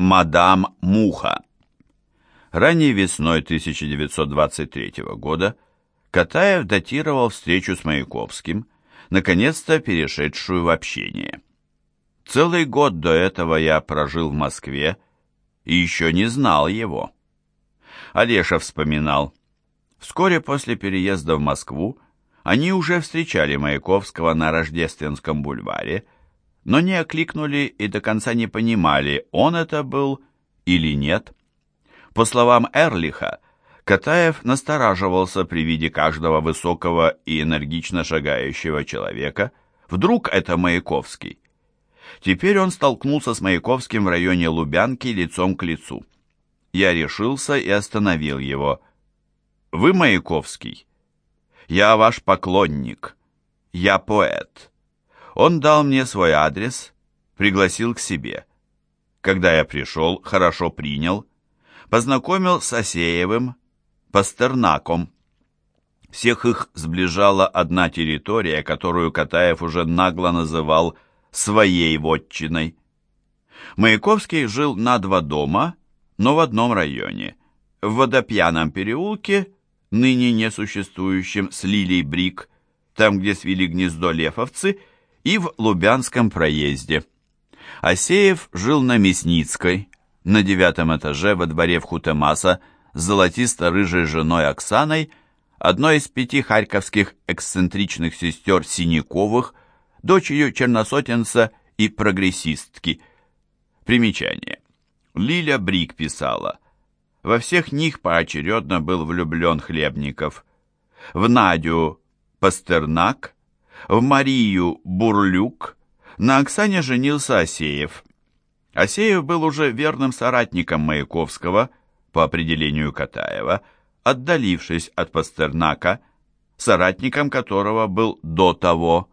Мадам Муха. Ранней весной 1923 года Катаев датировал встречу с Маяковским, наконец-то перешедшую в общение. Целый год до этого я прожил в Москве и еще не знал его. Олеша вспоминал. Вскоре после переезда в Москву они уже встречали Маяковского на Рождественском бульваре, но не окликнули и до конца не понимали, он это был или нет. По словам Эрлиха, Катаев настораживался при виде каждого высокого и энергично шагающего человека. Вдруг это Маяковский? Теперь он столкнулся с Маяковским в районе Лубянки лицом к лицу. Я решился и остановил его. «Вы Маяковский?» «Я ваш поклонник. Я поэт». Он дал мне свой адрес, пригласил к себе. Когда я пришел, хорошо принял, познакомил с Осеевым, Пастернаком. Всех их сближала одна территория, которую Катаев уже нагло называл «своей вотчиной». Маяковский жил на два дома, но в одном районе. В Водопьяном переулке, ныне несуществующем с Лилей Брик, там, где свели гнездо лефовцы, и в Лубянском проезде. Асеев жил на Мясницкой, на девятом этаже во дворе в Хутемаса с золотисто-рыжей женой Оксаной, одной из пяти харьковских эксцентричных сестер Синяковых, дочерью черносотенца и прогрессистки. Примечание. Лиля Брик писала, «Во всех них поочередно был влюблен Хлебников. В Надю Пастернак, в Марию Бурлюк, на Оксане женился Асеев. Асеев был уже верным соратником Маяковского, по определению Катаева, отдалившись от Пастернака, соратником которого был до того.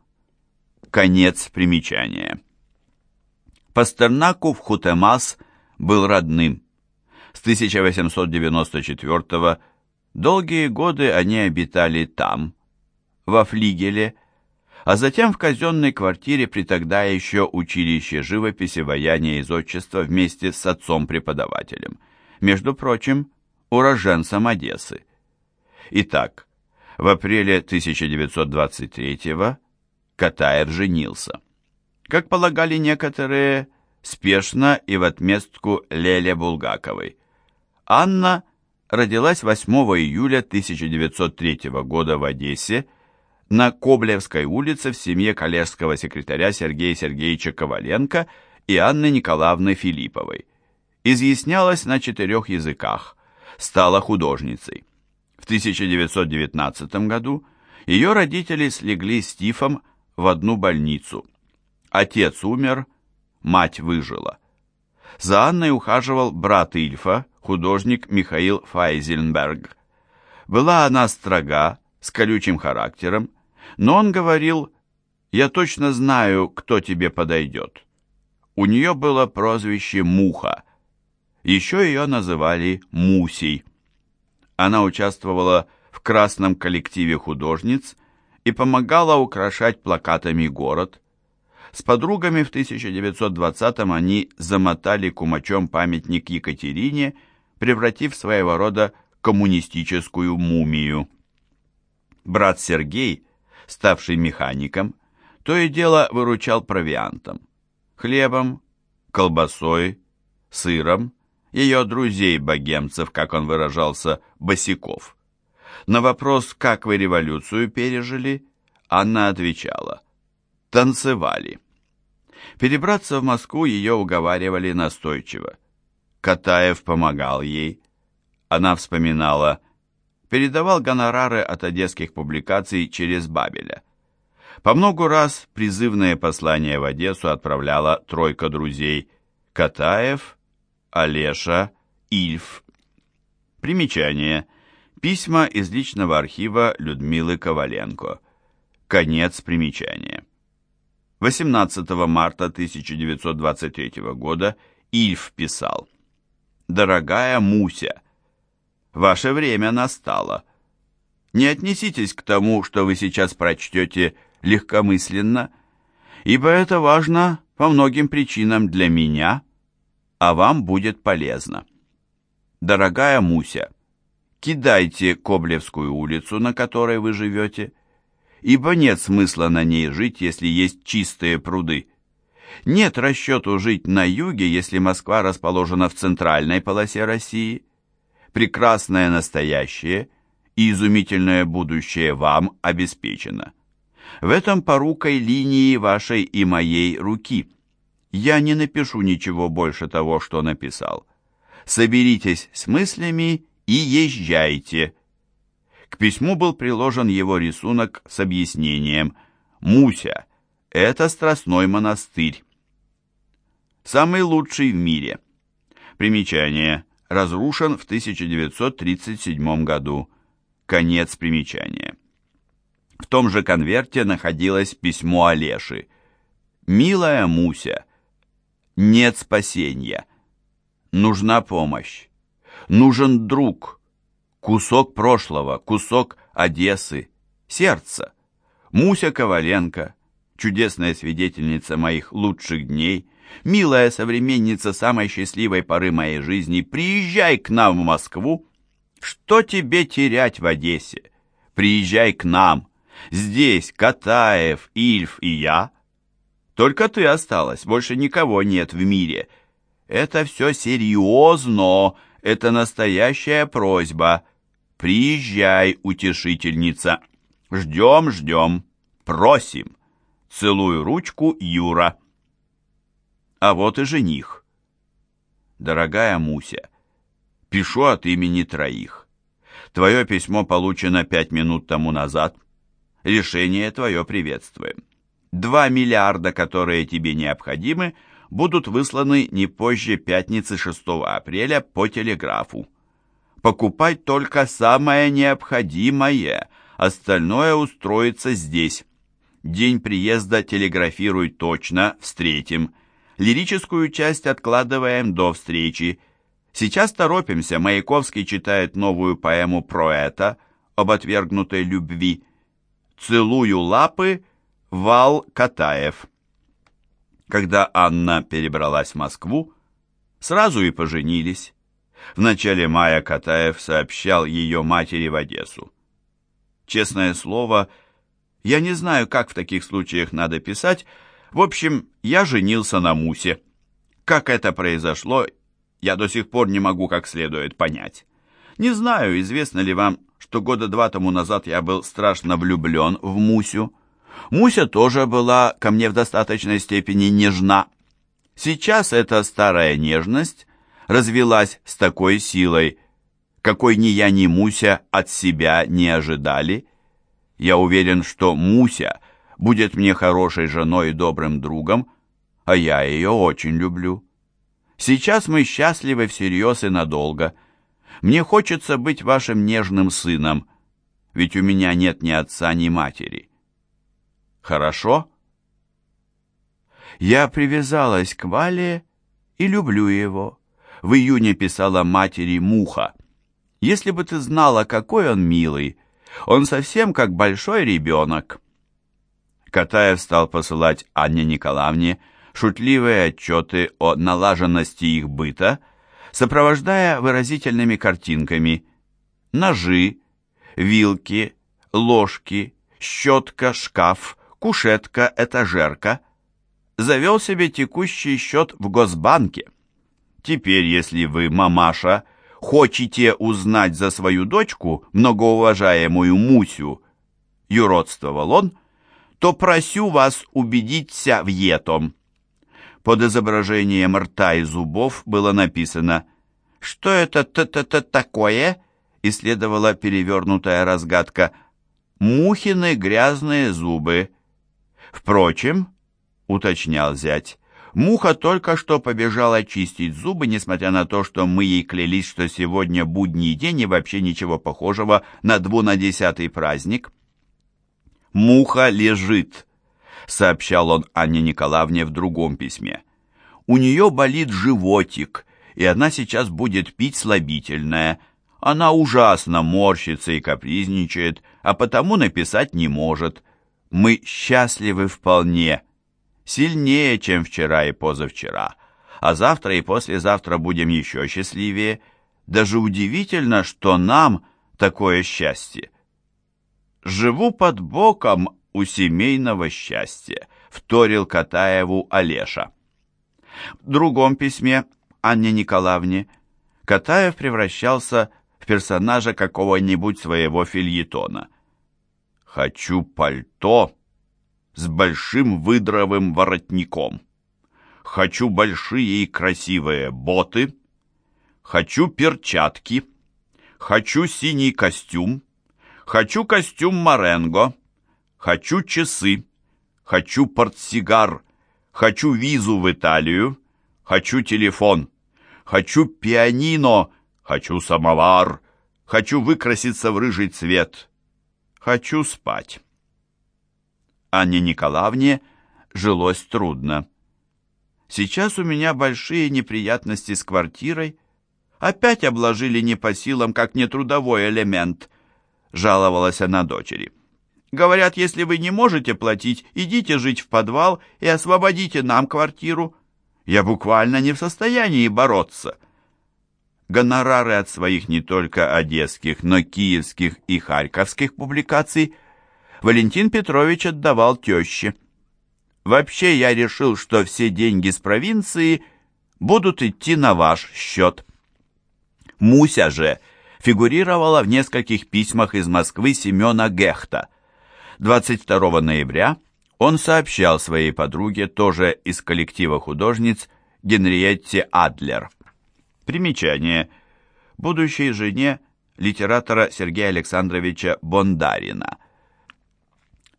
Конец примечания. Пастернаку в Хутемас был родным. С 1894 долгие годы они обитали там, во флигеле, а затем в казенной квартире при тогда еще училище живописи, ваяния из отчества вместе с отцом-преподавателем, между прочим, уроженцем Одессы. Итак, в апреле 1923-го Катаев женился. Как полагали некоторые, спешно и в отместку Леле Булгаковой. Анна родилась 8 июля 1903 года в Одессе, на Коблевской улице в семье коллежского секретаря Сергея Сергеевича Коваленко и Анны Николаевны Филипповой. Изъяснялась на четырех языках, стала художницей. В 1919 году ее родители слегли с тифом в одну больницу. Отец умер, мать выжила. За Анной ухаживал брат Ильфа, художник Михаил Файзельнберг. Была она строга, с колючим характером, но он говорил, «Я точно знаю, кто тебе подойдет». У нее было прозвище Муха. Еще ее называли Мусей. Она участвовала в красном коллективе художниц и помогала украшать плакатами город. С подругами в 1920-м они замотали кумачом памятник Екатерине, превратив своего рода коммунистическую мумию. Брат Сергей ставший механиком, то и дело выручал провиантом, хлебом, колбасой, сыром, ее друзей-богемцев, как он выражался, босиков. На вопрос, как вы революцию пережили, Анна отвечала, танцевали. Перебраться в Москву ее уговаривали настойчиво. Катаев помогал ей. Она вспоминала, передавал гонорары от одесских публикаций через Бабеля. По многу раз призывное послание в Одессу отправляла тройка друзей Катаев, Олеша, Ильф. Примечание. Письма из личного архива Людмилы Коваленко. Конец примечания. 18 марта 1923 года Ильф писал «Дорогая Муся, Ваше время настало. Не отнеситесь к тому, что вы сейчас прочтете легкомысленно, ибо это важно по многим причинам для меня, а вам будет полезно. Дорогая Муся, кидайте Коблевскую улицу, на которой вы живете, ибо нет смысла на ней жить, если есть чистые пруды. Нет расчету жить на юге, если Москва расположена в центральной полосе России. Прекрасное настоящее и изумительное будущее вам обеспечено. В этом порукой линии вашей и моей руки. Я не напишу ничего больше того, что написал. Соберитесь с мыслями и езжайте. К письму был приложен его рисунок с объяснением «Муся, это Страстной монастырь. Самый лучший в мире. Примечание. Разрушен в 1937 году. Конец примечания. В том же конверте находилось письмо Олеши. «Милая Муся, нет спасения. Нужна помощь. Нужен друг. Кусок прошлого, кусок Одессы, сердца. Муся Коваленко, чудесная свидетельница моих лучших дней, милая современница самой счастливой поры моей жизни, приезжай к нам в Москву. Что тебе терять в Одессе? Приезжай к нам. Здесь Катаев, Ильф и я. Только ты осталась, больше никого нет в мире. Это все серьезно, это настоящая просьба. Приезжай, утешительница. Ждем, ждем, просим. Целую ручку, Юра. А вот и жених. Дорогая Муся, пишу от имени троих. Твое письмо получено пять минут тому назад. Решение твое приветствуем. Два миллиарда, которые тебе необходимы, будут высланы не позже пятницы 6 апреля по телеграфу. Покупай только самое необходимое, остальное устроится здесь. День приезда телеграфируй точно, встретим. Лирическую часть откладываем до встречи. Сейчас торопимся, Маяковский читает новую поэму про это, об отвергнутой любви. «Целую лапы» Вал Катаев. Когда Анна перебралась в Москву, сразу и поженились. В начале мая Катаев сообщал ее матери в Одессу. Честное слово, я не знаю, как в таких случаях надо писать. В общем, я женился на Мусе. Как это произошло, я до сих пор не могу как следует понять. Не знаю, известно ли вам, что года два тому назад я был страшно влюблен в Мусю. Муся тоже была ко мне в достаточной степени нежна. Сейчас эта старая нежность развелась с такой силой, какой ни я, ни Муся от себя не ожидали. Я уверен, что Муся будет мне хорошей женой и добрым другом, а я ее очень люблю. Сейчас мы счастливы всерьез и надолго. Мне хочется быть вашим нежным сыном, ведь у меня нет ни отца, ни матери. Хорошо? Я привязалась к Вале и люблю его. В июне писала матери Муха. Если бы ты знала, какой он милый, он совсем как большой ребенок. Катаев стал посылать Анне Николаевне шутливые отчеты о налаженности их быта, сопровождая выразительными картинками ножи, вилки, ложки, щетка, шкаф, кушетка, этажерка. Завел себе текущий счет в Госбанке. Теперь, если вы, мамаша, хотите узнать за свою дочку, многоуважаемую Мусю, юродствовал он, то просю вас убедиться в этом. Под изображением рта и зубов было написано «Что это т-т-т такое?» и следовала перевернутая разгадка «Мухины грязные зубы». Впрочем, уточнял зять, Муха только что побежала чистить зубы, несмотря на то, что мы ей клялись, что сегодня будний день и вообще ничего похожего на двунадесятый праздник. «Муха лежит», сообщал он Анне Николаевне в другом письме. «У нее болит животик, и она сейчас будет пить слабительное. Она ужасно морщится и капризничает, а потому написать не может. Мы счастливы вполне, сильнее, чем вчера и позавчера. а завтра и послезавтра будем еще счастливее. Даже удивительно, что нам такое счастье. Живу под боком у семейного счастья, вторил Катаеву Олеша. В другом письме Анне Николаевне Катаев превращался в персонажа какого-нибудь своего фильетона. «Хочу пальто с большим выдровым воротником. Хочу большие и красивые боты. Хочу перчатки. Хочу синий костюм. Хочу костюм Маренго. Хочу часы. Хочу портсигар. Хочу визу в Италию. Хочу телефон. Хочу пианино. Хочу самовар. Хочу выкраситься в рыжий цвет. Хочу спать. Анне Николаевне жилось трудно. Сейчас у меня большие неприятности с квартирой. Опять обложили не по силам, как нетрудовой элемент, жаловалась она дочери. Говорят, если вы не можете платить, идите жить в подвал и освободите нам квартиру. Я буквально не в состоянии бороться. Гонорары от своих не только одесских, но киевских и харьковских публикаций Валентин Петрович отдавал теще. Вообще я решил, что все деньги с провинции будут идти на ваш счет. Муся же фигурировала в нескольких письмах из Москвы Семена Гехта – 22 ноября он сообщал своей подруге, тоже из коллектива художниц, Генриетте Адлер. Примечание. Будущей жене литератора Сергея Александровича Бондарина.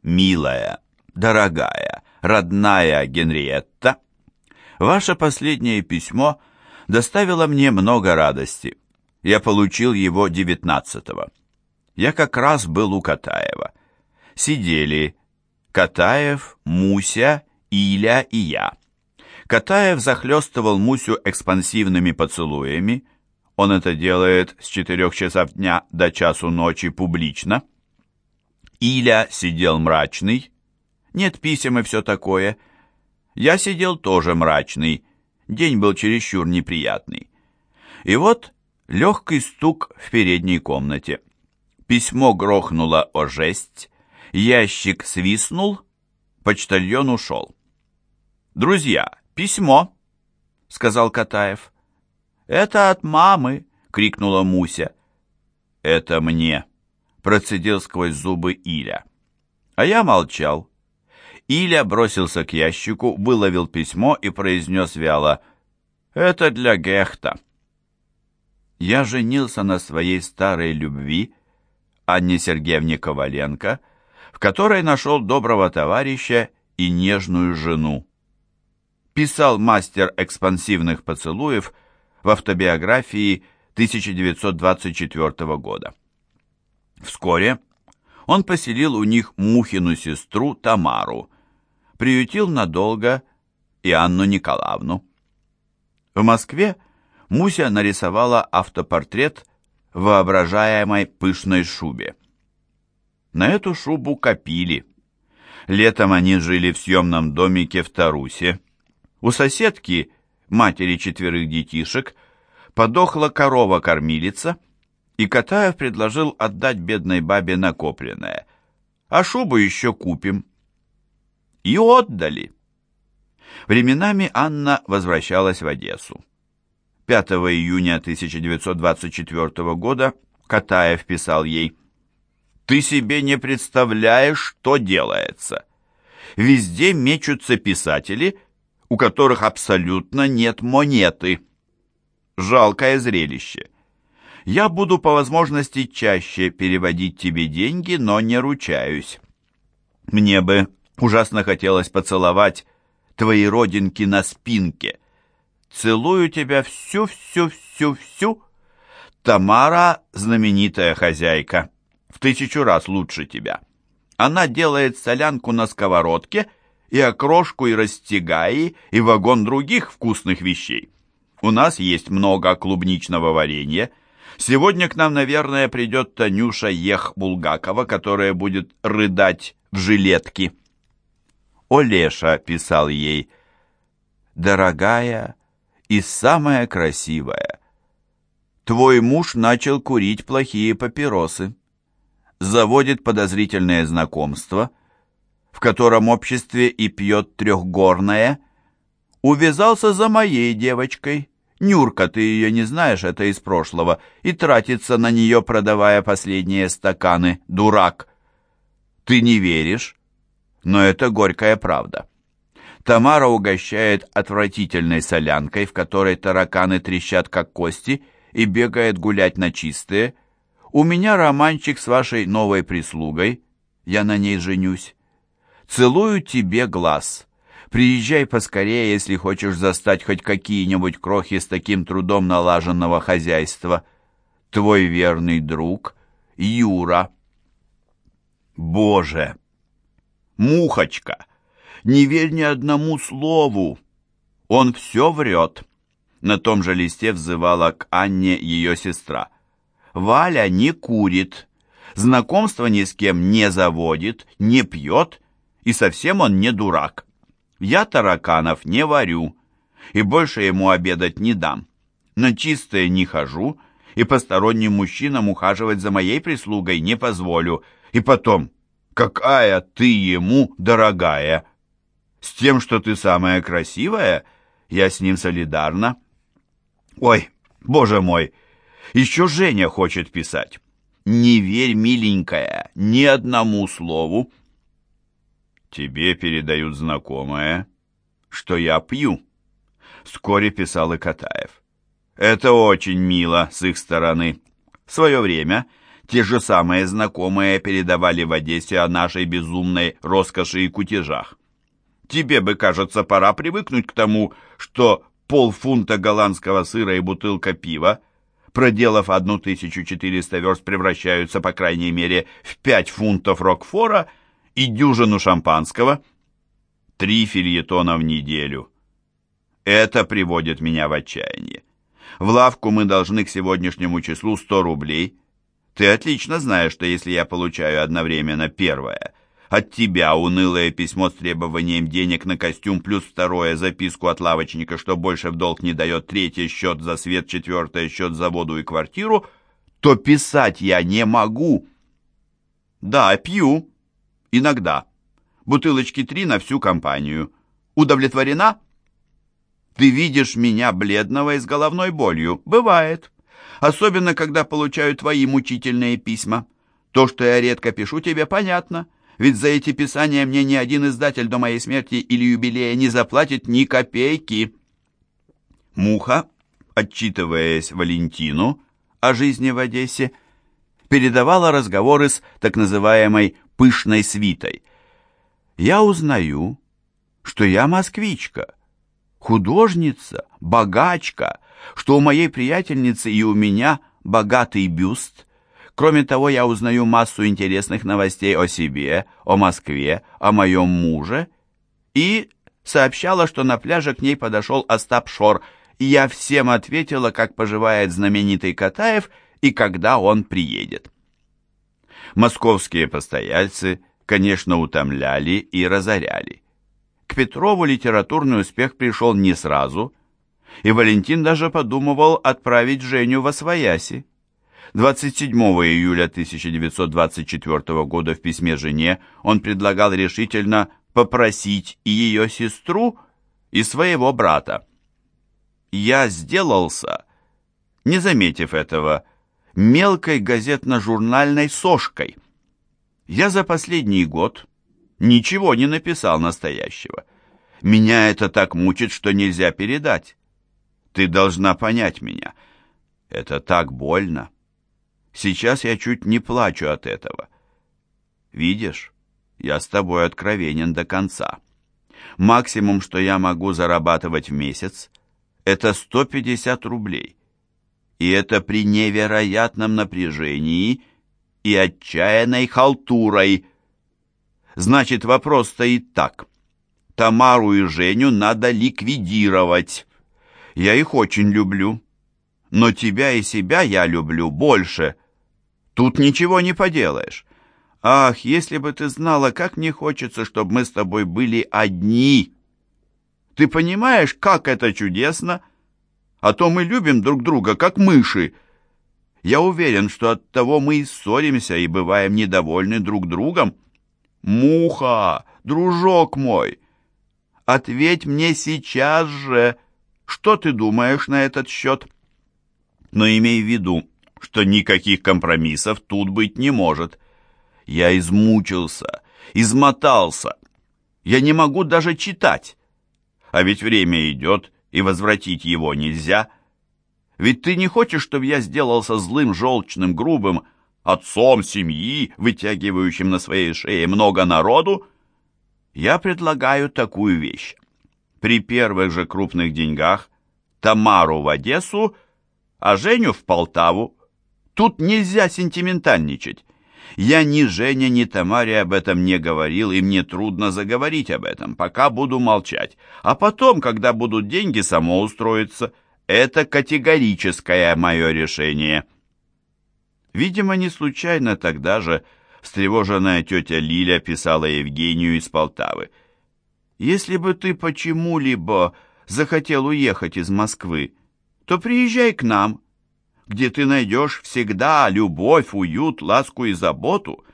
«Милая, дорогая, родная Генриетта, ваше последнее письмо доставило мне много радости. Я получил его 19-го. Я как раз был у Катаева сидели Катаев, Муся, Иля и я. Катаев захлестывал Мусю экспансивными поцелуями. Он это делает с четырех часов дня до часу ночи публично. Иля сидел мрачный. Нет писем и все такое. Я сидел тоже мрачный. День был чересчур неприятный. И вот легкий стук в передней комнате. Письмо грохнуло о жесть, Ящик свистнул, почтальон ушел. «Друзья, письмо!» — сказал Катаев. «Это от мамы!» — крикнула Муся. «Это мне!» — процедил сквозь зубы Иля. А я молчал. Иля бросился к ящику, выловил письмо и произнес вяло «Это для Гехта». Я женился на своей старой любви, Анне Сергеевне Коваленко, в которой нашел доброго товарища и нежную жену. Писал мастер экспансивных поцелуев в автобиографии 1924 года. Вскоре он поселил у них Мухину сестру Тамару, приютил надолго и Анну Николаевну. В Москве Муся нарисовала автопортрет в воображаемой пышной шубе. На эту шубу копили. Летом они жили в съемном домике в Тарусе. У соседки, матери четверых детишек, подохла корова-кормилица, и Катаев предложил отдать бедной бабе накопленное. А шубу еще купим. И отдали. Временами Анна возвращалась в Одессу. 5 июня 1924 года Катаев писал ей ты себе не представляешь, что делается. Везде мечутся писатели, у которых абсолютно нет монеты. Жалкое зрелище. Я буду по возможности чаще переводить тебе деньги, но не ручаюсь. Мне бы ужасно хотелось поцеловать твои родинки на спинке. Целую тебя всю-всю-всю-всю. Тамара — знаменитая хозяйка в тысячу раз лучше тебя. Она делает солянку на сковородке и окрошку, и растягаи, и вагон других вкусных вещей. У нас есть много клубничного варенья. Сегодня к нам, наверное, придет Танюша Ех-Булгакова, которая будет рыдать в жилетке. Олеша писал ей, «Дорогая, И самое красивое. Твой муж начал курить плохие папиросы. Заводит подозрительное знакомство, в котором обществе и пьет трехгорное. Увязался за моей девочкой. Нюрка, ты ее не знаешь, это из прошлого, и тратится на нее, продавая последние стаканы. Дурак. Ты не веришь? Но это горькая правда. Тамара угощает отвратительной солянкой, в которой тараканы трещат, как кости, и бегает гулять на чистые. У меня романчик с вашей новой прислугой. Я на ней женюсь. Целую тебе глаз. Приезжай поскорее, если хочешь застать хоть какие-нибудь крохи с таким трудом налаженного хозяйства. Твой верный друг Юра. Боже! Мухочка! Не верь ни одному слову. Он все врет. На том же листе взывала к Анне ее сестра. Валя не курит, знакомство ни с кем не заводит, не пьет, и совсем он не дурак. Я тараканов не варю, и больше ему обедать не дам. На чистое не хожу, и посторонним мужчинам ухаживать за моей прислугой не позволю. И потом, какая ты ему дорогая!» С тем, что ты самая красивая, я с ним солидарна. Ой, боже мой, еще Женя хочет писать. Не верь, миленькая, ни одному слову. Тебе передают знакомое, что я пью. Вскоре писал и Катаев. Это очень мило с их стороны. В свое время те же самые знакомые передавали в Одессе о нашей безумной роскоши и кутежах. Тебе бы, кажется, пора привыкнуть к тому, что полфунта голландского сыра и бутылка пива, проделав 1400 верст, превращаются, по крайней мере, в 5 фунтов рокфора и дюжину шампанского. Три фильетона в неделю. Это приводит меня в отчаяние. В лавку мы должны к сегодняшнему числу 100 рублей. Ты отлично знаешь, что если я получаю одновременно первое – от тебя унылое письмо с требованием денег на костюм, плюс второе записку от лавочника, что больше в долг не дает, третье счет за свет, четвертое счет за воду и квартиру, то писать я не могу. Да, пью. Иногда. Бутылочки три на всю компанию. Удовлетворена? Ты видишь меня бледного и с головной болью. Бывает. Особенно, когда получаю твои мучительные письма. То, что я редко пишу тебе, понятно ведь за эти писания мне ни один издатель до моей смерти или юбилея не заплатит ни копейки. Муха, отчитываясь Валентину о жизни в Одессе, передавала разговоры с так называемой «пышной свитой». Я узнаю, что я москвичка, художница, богачка, что у моей приятельницы и у меня богатый бюст, Кроме того, я узнаю массу интересных новостей о себе, о Москве, о моем муже. И сообщала, что на пляже к ней подошел Остап Шор, и я всем ответила, как поживает знаменитый Катаев и когда он приедет. Московские постояльцы, конечно, утомляли и разоряли. К Петрову литературный успех пришел не сразу, и Валентин даже подумывал отправить Женю во свояси. 27 июля 1924 года в письме жене он предлагал решительно попросить и ее сестру, и своего брата. «Я сделался», не заметив этого, мелкой газетно-журнальной сошкой. Я за последний год ничего не написал настоящего. Меня это так мучит, что нельзя передать. Ты должна понять меня. Это так больно. Сейчас я чуть не плачу от этого. Видишь, я с тобой откровенен до конца. Максимум, что я могу зарабатывать в месяц, это 150 рублей. И это при невероятном напряжении и отчаянной халтурой. Значит, вопрос стоит так. Тамару и Женю надо ликвидировать. Я их очень люблю. Но тебя и себя я люблю больше — Тут ничего не поделаешь. Ах, если бы ты знала, как мне хочется, чтобы мы с тобой были одни. Ты понимаешь, как это чудесно? А то мы любим друг друга, как мыши. Я уверен, что от того мы и ссоримся, и бываем недовольны друг другом. Муха, дружок мой, ответь мне сейчас же, что ты думаешь на этот счет? Но имей в виду, что никаких компромиссов тут быть не может. Я измучился, измотался. Я не могу даже читать. А ведь время идет, и возвратить его нельзя. Ведь ты не хочешь, чтобы я сделался злым, желчным, грубым, отцом семьи, вытягивающим на своей шее много народу? Я предлагаю такую вещь. При первых же крупных деньгах Тамару в Одессу, а Женю в Полтаву. Тут нельзя сентиментальничать. Я ни Жене, ни Тамаре об этом не говорил, и мне трудно заговорить об этом, пока буду молчать. А потом, когда будут деньги, само устроиться. Это категорическое мое решение. Видимо, не случайно тогда же встревоженная тетя Лиля писала Евгению из Полтавы. «Если бы ты почему-либо захотел уехать из Москвы, то приезжай к нам, где ты найдешь всегда любовь, уют, ласку и заботу.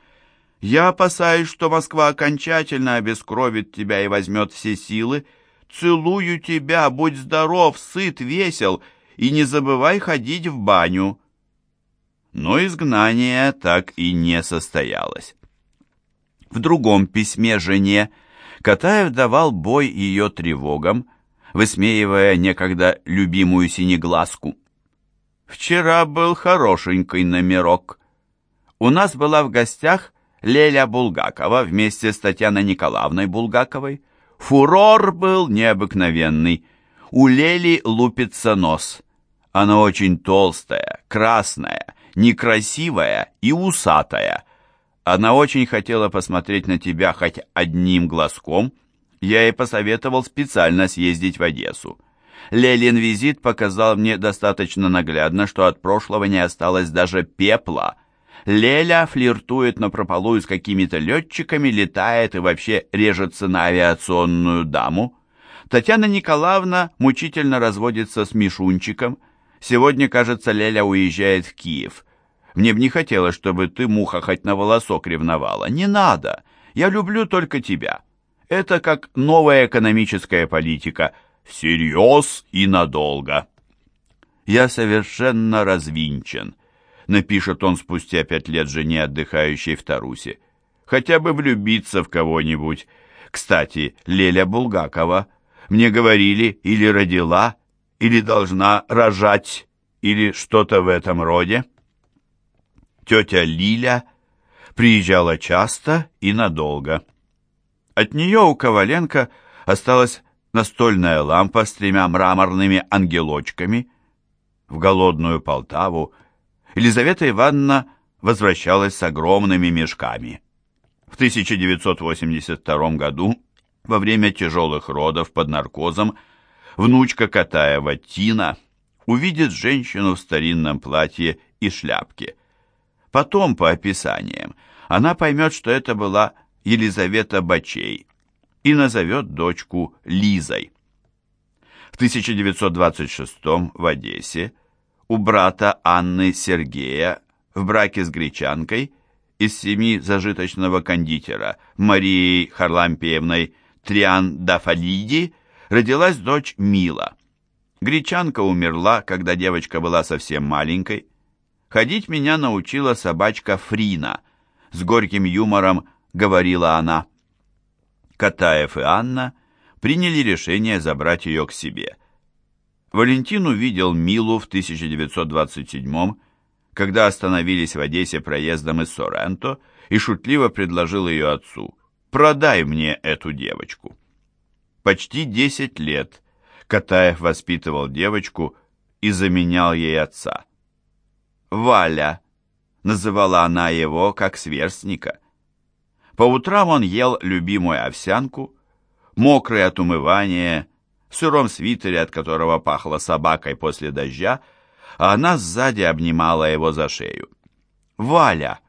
Я опасаюсь, что Москва окончательно обескровит тебя и возьмет все силы. Целую тебя, будь здоров, сыт, весел, и не забывай ходить в баню». Но изгнание так и не состоялось. В другом письме жене Катаев давал бой ее тревогам, высмеивая некогда любимую синеглазку. Вчера был хорошенький номерок. У нас была в гостях Леля Булгакова вместе с Татьяной Николаевной Булгаковой. Фурор был необыкновенный. У Лели лупится нос. Она очень толстая, красная, некрасивая и усатая. Она очень хотела посмотреть на тебя хоть одним глазком. Я ей посоветовал специально съездить в Одессу. Лелин визит показал мне достаточно наглядно, что от прошлого не осталось даже пепла. Леля флиртует напропалую с какими-то летчиками, летает и вообще режется на авиационную даму. Татьяна Николаевна мучительно разводится с Мишунчиком. Сегодня, кажется, Леля уезжает в Киев. Мне б не хотелось, чтобы ты, муха, хоть на волосок ревновала. Не надо. Я люблю только тебя. Это как новая экономическая политика – всерьез и надолго. «Я совершенно развинчен», — напишет он спустя пять лет жене, отдыхающей в Тарусе. «Хотя бы влюбиться в кого-нибудь. Кстати, Леля Булгакова мне говорили, или родила, или должна рожать, или что-то в этом роде». Тетя Лиля приезжала часто и надолго. От нее у Коваленко осталось настольная лампа с тремя мраморными ангелочками. В голодную Полтаву Елизавета Ивановна возвращалась с огромными мешками. В 1982 году, во время тяжелых родов под наркозом, внучка Катаева Тина увидит женщину в старинном платье и шляпке. Потом, по описаниям, она поймет, что это была Елизавета Бачей, и назовет дочку Лизой. В 1926 в Одессе у брата Анны Сергея в браке с гречанкой из семьи зажиточного кондитера Марией Харлампиевной Триан Дафалиди родилась дочь Мила. Гречанка умерла, когда девочка была совсем маленькой. Ходить меня научила собачка Фрина. С горьким юмором говорила она. Катаев и Анна приняли решение забрать ее к себе. Валентин увидел Милу в 1927 когда остановились в Одессе проездом из Соренто, и шутливо предложил ее отцу «Продай мне эту девочку». Почти 10 лет Катаев воспитывал девочку и заменял ей отца. «Валя», — называла она его как сверстника, по утрам он ел любимую овсянку, мокрый от умывания, в сыром свитере, от которого пахло собакой после дождя, а она сзади обнимала его за шею. «Валя,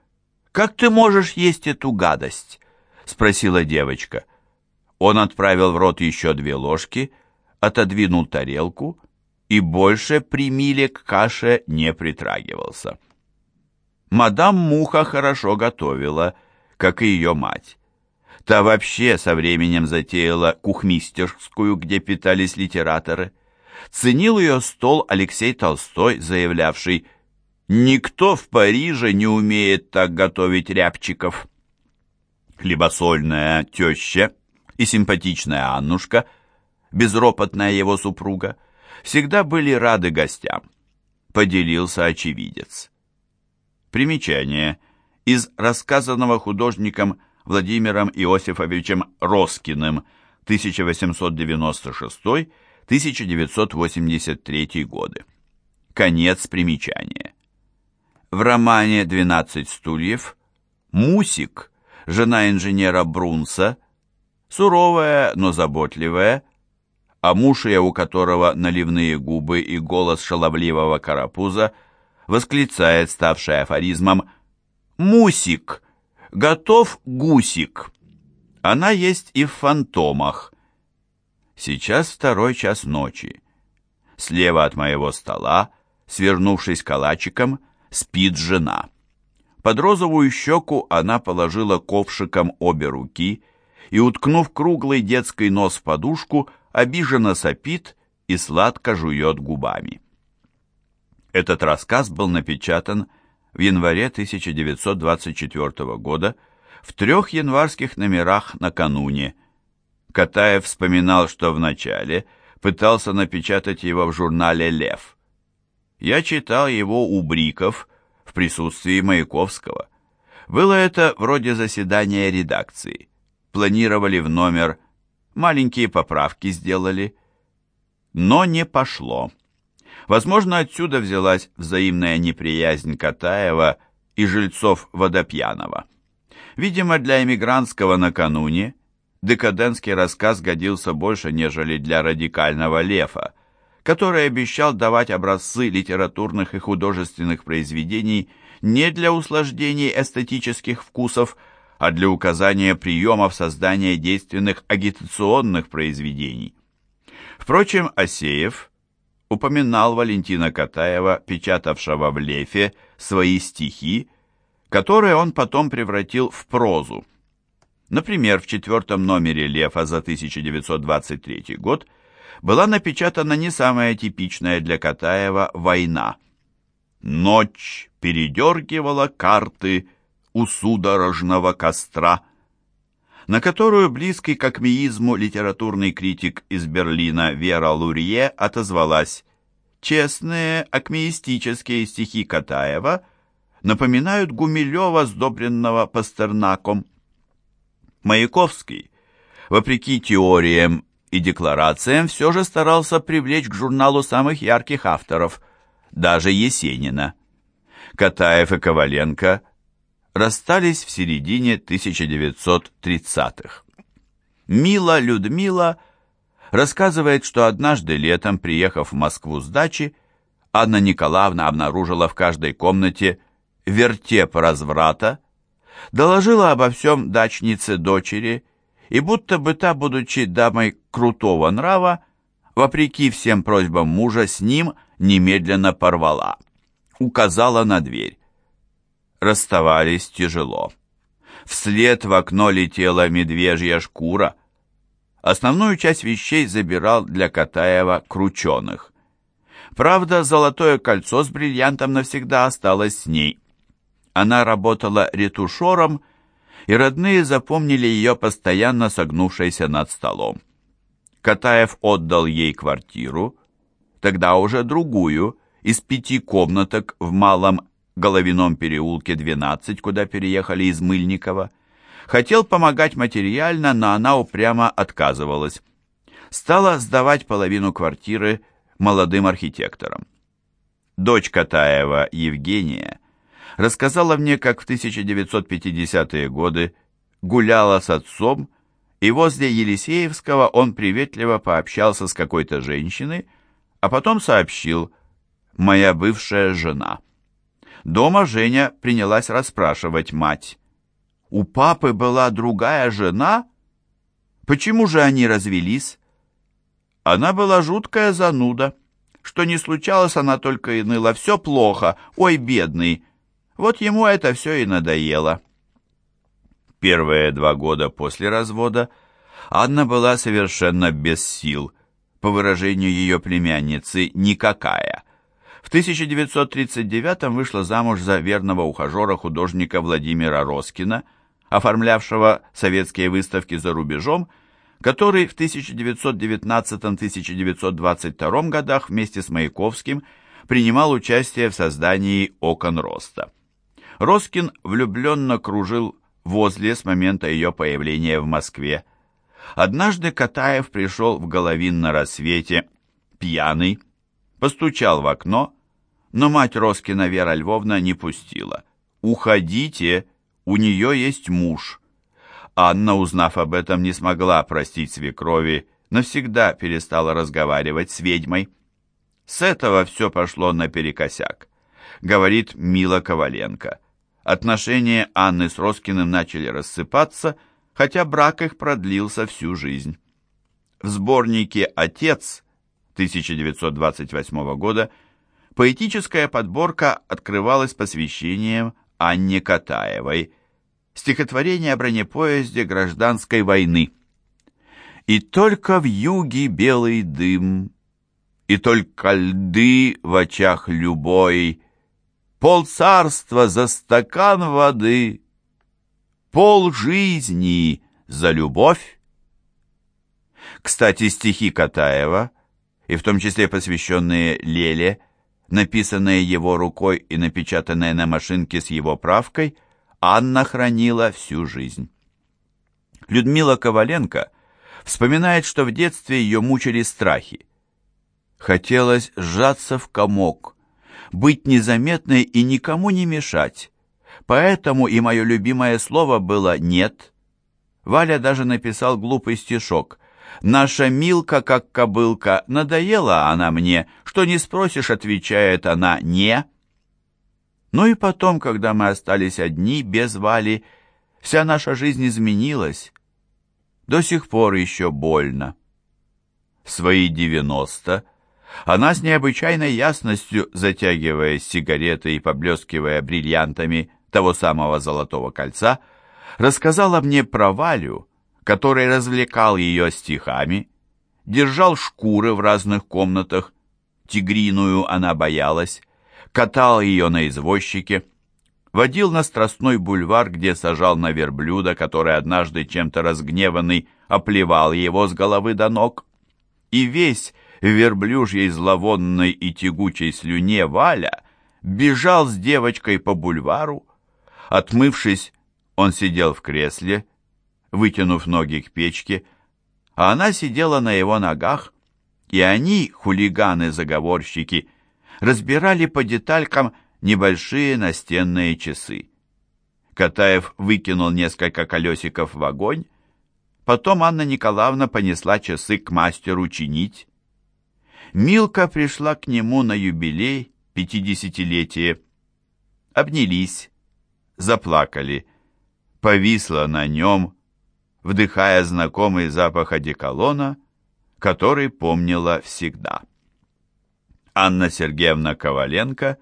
как ты можешь есть эту гадость?» — спросила девочка. Он отправил в рот еще две ложки, отодвинул тарелку и больше при Миле к каше не притрагивался. Мадам Муха хорошо готовила, как и ее мать. Та вообще со временем затеяла кухмистерскую, где питались литераторы. Ценил ее стол Алексей Толстой, заявлявший «Никто в Париже не умеет так готовить рябчиков». Хлебосольная теща и симпатичная Аннушка, безропотная его супруга, всегда были рады гостям, поделился очевидец. Примечание. Из рассказанного художником Владимиром Иосифовичем Роскиным 1896-1983 годы. Конец примечания. В романе «12 стульев» Мусик, жена инженера Брунса, суровая, но заботливая, а муж у которого наливные губы и голос шаловливого карапуза, восклицает, ставший афоризмом «Мусик! Готов гусик!» Она есть и в «Фантомах». Сейчас второй час ночи. Слева от моего стола, свернувшись калачиком, спит жена. Под розовую щеку она положила ковшиком обе руки и, уткнув круглый детский нос в подушку, обиженно сопит и сладко жует губами. Этот рассказ был напечатан в январе 1924 года в трех январских номерах накануне. Катаев вспоминал, что вначале пытался напечатать его в журнале «Лев». Я читал его у Бриков в присутствии Маяковского. Было это вроде заседания редакции. Планировали в номер маленькие поправки сделали. Но не пошло. Возможно, отсюда взялась взаимная неприязнь Катаева и жильцов Водопьянова. Видимо, для эмигрантского накануне декадентский рассказ годился больше, нежели для радикального Лефа, который обещал давать образцы литературных и художественных произведений не для услаждений эстетических вкусов, а для указания приемов создания действенных агитационных произведений. Впрочем, Асеев упоминал Валентина Катаева, печатавшего в Лефе свои стихи, которые он потом превратил в прозу. Например, в четвертом номере Лефа за 1923 год была напечатана не самая типичная для Катаева «Война». «Ночь передергивала карты у судорожного костра», на которую близкий к акмеизму литературный критик из Берлина Вера Лурье отозвалась «Честные акмеистические стихи Катаева напоминают Гумилева, сдобренного Пастернаком». Маяковский, вопреки теориям и декларациям, все же старался привлечь к журналу самых ярких авторов, даже Есенина. Катаев и Коваленко – расстались в середине 1930-х. Мила Людмила рассказывает, что однажды летом, приехав в Москву с дачи, Анна Николаевна обнаружила в каждой комнате вертеп разврата, доложила обо всем дачнице дочери и будто бы та, будучи дамой крутого нрава, вопреки всем просьбам мужа, с ним немедленно порвала. Указала на дверь расставались тяжело. Вслед в окно летела медвежья шкура. Основную часть вещей забирал для Катаева крученых. Правда, золотое кольцо с бриллиантом навсегда осталось с ней. Она работала ретушером, и родные запомнили ее постоянно согнувшейся над столом. Катаев отдал ей квартиру, тогда уже другую, из пяти комнаток в малом Головином переулке 12, куда переехали из Мыльникова. Хотел помогать материально, но она упрямо отказывалась. Стала сдавать половину квартиры молодым архитекторам. Дочь Катаева, Евгения, рассказала мне, как в 1950-е годы гуляла с отцом, и возле Елисеевского он приветливо пообщался с какой-то женщиной, а потом сообщил «моя бывшая жена». Дома Женя принялась расспрашивать мать. «У папы была другая жена? Почему же они развелись?» Она была жуткая зануда. что не случалось, она только и ныла. Все плохо, ой, бедный. Вот ему это все и надоело. Первые два года после развода Анна была совершенно без сил, по выражению ее племянницы, никакая. В 1939 вышла замуж за верного ухажера художника Владимира Роскина, оформлявшего советские выставки за рубежом, который в 1919-1922 годах вместе с Маяковским принимал участие в создании «Окон роста». Роскин влюбленно кружил возле с момента ее появления в Москве. Однажды Катаев пришел в Головин на рассвете, пьяный, постучал в окно, но мать Роскина Вера Львовна не пустила. «Уходите, у нее есть муж». Анна, узнав об этом, не смогла простить свекрови, навсегда перестала разговаривать с ведьмой. С этого все пошло наперекосяк, говорит Мила Коваленко. Отношения Анны с Роскиным начали рассыпаться, хотя брак их продлился всю жизнь. В сборнике «Отец» 1928 года поэтическая подборка открывалась посвящением Анне Катаевой, стихотворение о бронепоезде гражданской войны. «И только в юге белый дым, и только льды в очах любой, Пол царства за стакан воды, пол жизни за любовь. Кстати, стихи Катаева, и в том числе посвященные Леле, написанные его рукой и напечатанные на машинке с его правкой, Анна хранила всю жизнь. Людмила Коваленко вспоминает, что в детстве ее мучили страхи. Хотелось сжаться в комок, быть незаметной и никому не мешать. Поэтому и мое любимое слово было «нет». Валя даже написал глупый стишок. «Наша Милка, как кобылка, надоела она мне, что не спросишь, отвечает она «не». Ну и потом, когда мы остались одни, без Вали, вся наша жизнь изменилась. До сих пор еще больно. В свои девяносто она с необычайной ясностью, затягивая сигареты и поблескивая бриллиантами того самого золотого кольца, рассказала мне про Валю, который развлекал ее стихами, держал шкуры в разных комнатах, тигриную она боялась, катал ее на извозчике, водил на Страстной бульвар, где сажал на верблюда, который однажды чем-то разгневанный оплевал его с головы до ног, и весь в верблюжьей зловонной и тягучей слюне Валя бежал с девочкой по бульвару. Отмывшись, он сидел в кресле, вытянув ноги к печке, а она сидела на его ногах, и они, хулиганы-заговорщики, разбирали по деталькам небольшие настенные часы. Катаев выкинул несколько колесиков в огонь, потом Анна Николаевна понесла часы к мастеру чинить. Милка пришла к нему на юбилей, пятидесятилетие. Обнялись, заплакали. Повисла на нем, вдыхая знакомый запах одеколона, который помнила всегда. Анна Сергеевна Коваленко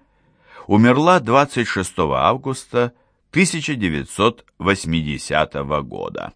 умерла 26 августа 1980 года.